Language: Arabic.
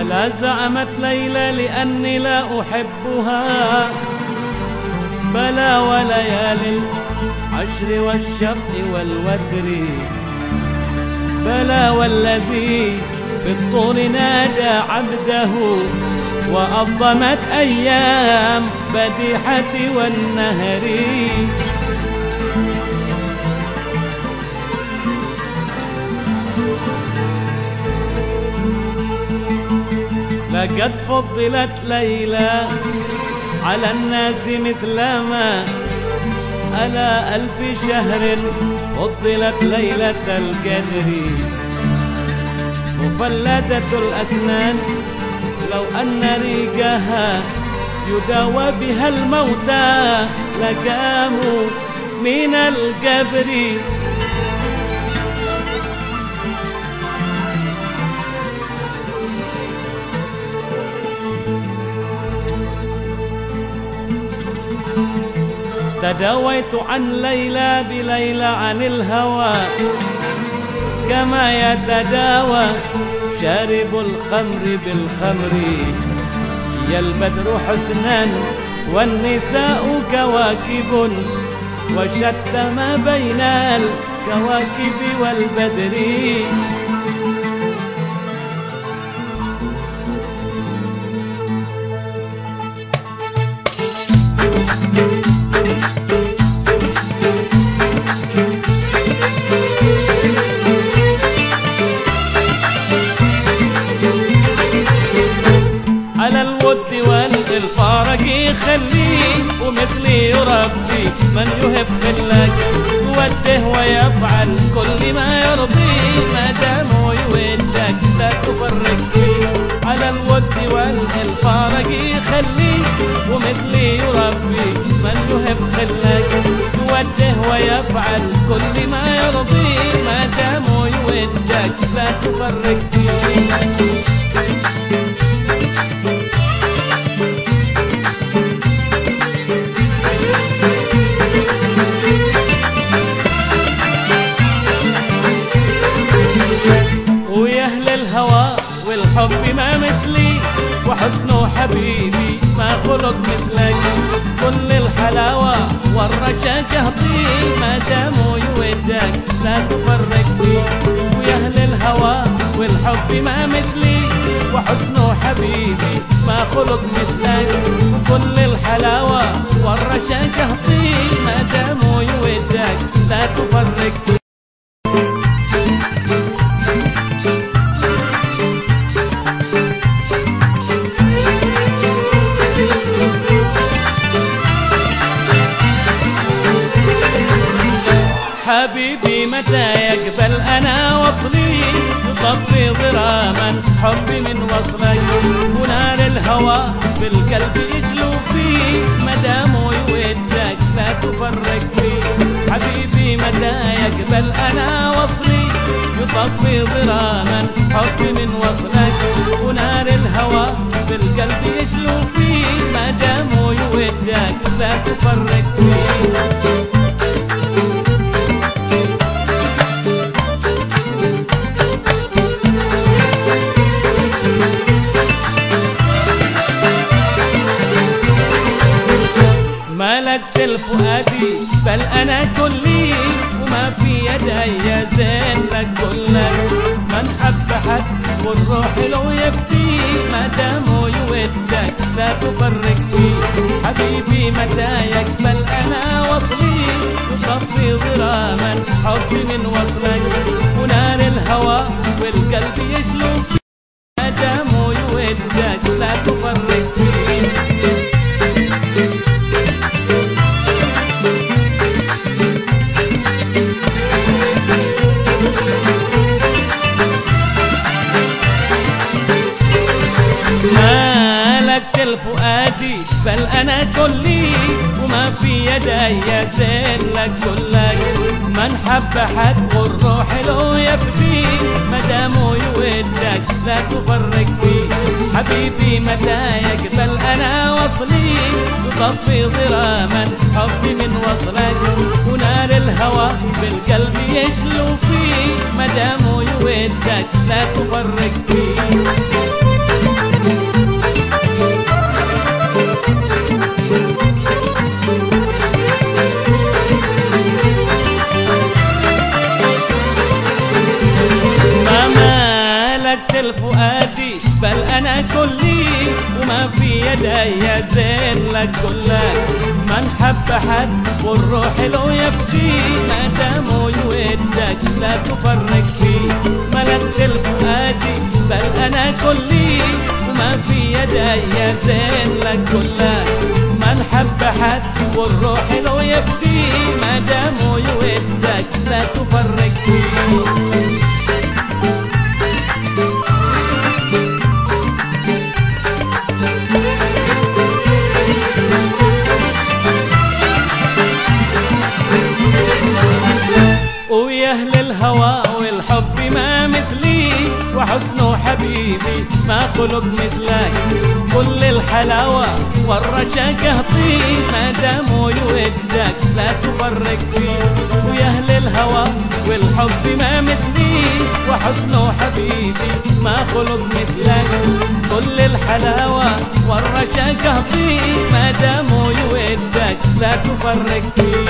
ألا زعمت ليلى لأني لا أحبها؟ بلى وليالي العشر والشفق والوتر. بلى والذي بالطول نادى عبده وأظلمت أيام بديحة والنهر. لقد فضلت ليلى على الناس مثل ما ألا ألف شهر فضلت ليلة القدر. مفلدة الأسنان لو أن ريقها يداوى بها الموتى. لقاموا من القبر تداويت عن ليلى بليلى عن الهوى كما يتداوى شارب الخمر بالخمر. يا البدر حسنا والنساء كواكب وشتى ما بين الكواكب والبدر. ومثلي يربي من يهب خلك يوده ويفعل كل ما يرضي. ما دام يودك لا تفرق فيه على الود والفارق يخليه ومثلي يربي من يهب خلك يوده ويفعل كل ما يرضي. ما دام يودك لا تفرق فيه حبيبي ما خلق مثلك. كل الحلاوة والرشاقة طيب ما داموا يودك لا تفرق فيه ويا أهل الهوى والحب ما مثلي. وحسنه حبيبي ما خلق مثلك. وكل الحلاوة والرشاقة طيب ما داموا يودك لا تفرق حبيبي متى يقبل أنا وصلي؟ يطفي ظراما حبي من وصلك ونار الهوى بالقلب يجلو فيه. مدام يودك لا تفرق فيه. حبيبي متى يقبل أنا وصلي؟ يطفي ظراما حبي من وصلك ونار الهوى بالقلب يجلو فيه. مدام يودك لا تفرق فيه. ملكت الفؤادي بل أنا كلي وما في يدي زين لك كلك من حب حد والروح لو يبكي ما دامه يودك لا تفرق فيه حبيبي متى يقبل أنا وصلي. يصفي ظلاما حبي من وصلك. ونار الهوى والقلب يجلو. ما دامه يودك لا تفرق مالك الفؤادي بل أنا كلي وما في يدي زين لك كلك. من حب حد والروح له يفدي مدامه يودك لا تفرق فيه حبيبي متى يقبل أنا أصلي يطفي ظلاما حبي من وصلك. ونار الهوى بالقلب يشلو فيه مدام يودك لا تفرق فيه مالكت الفؤادي بل أنا كلي وما في يدي زين لك كلك من حب حد والروح لو يبكي. ما دام يودك لا تفرق فيه ملكت الفؤادي بل أنا كلي وما في يدي زين لك كلك من حب حد والروح لو يبكي. ما دام يودك لا تفرق فيه الهوى والحب ما مثلي وحسن حبيبي ما خلق مثلك كل الحلاوة والرشاق اهطي ما دام يودك لا تفرق فيه. ويا أهل الهوى والحب ما مثلي وحسن حبيبي ما خلق مثلك كل الحلاوة والرشاق اهطي ما دام يودك لا تفرق فيه.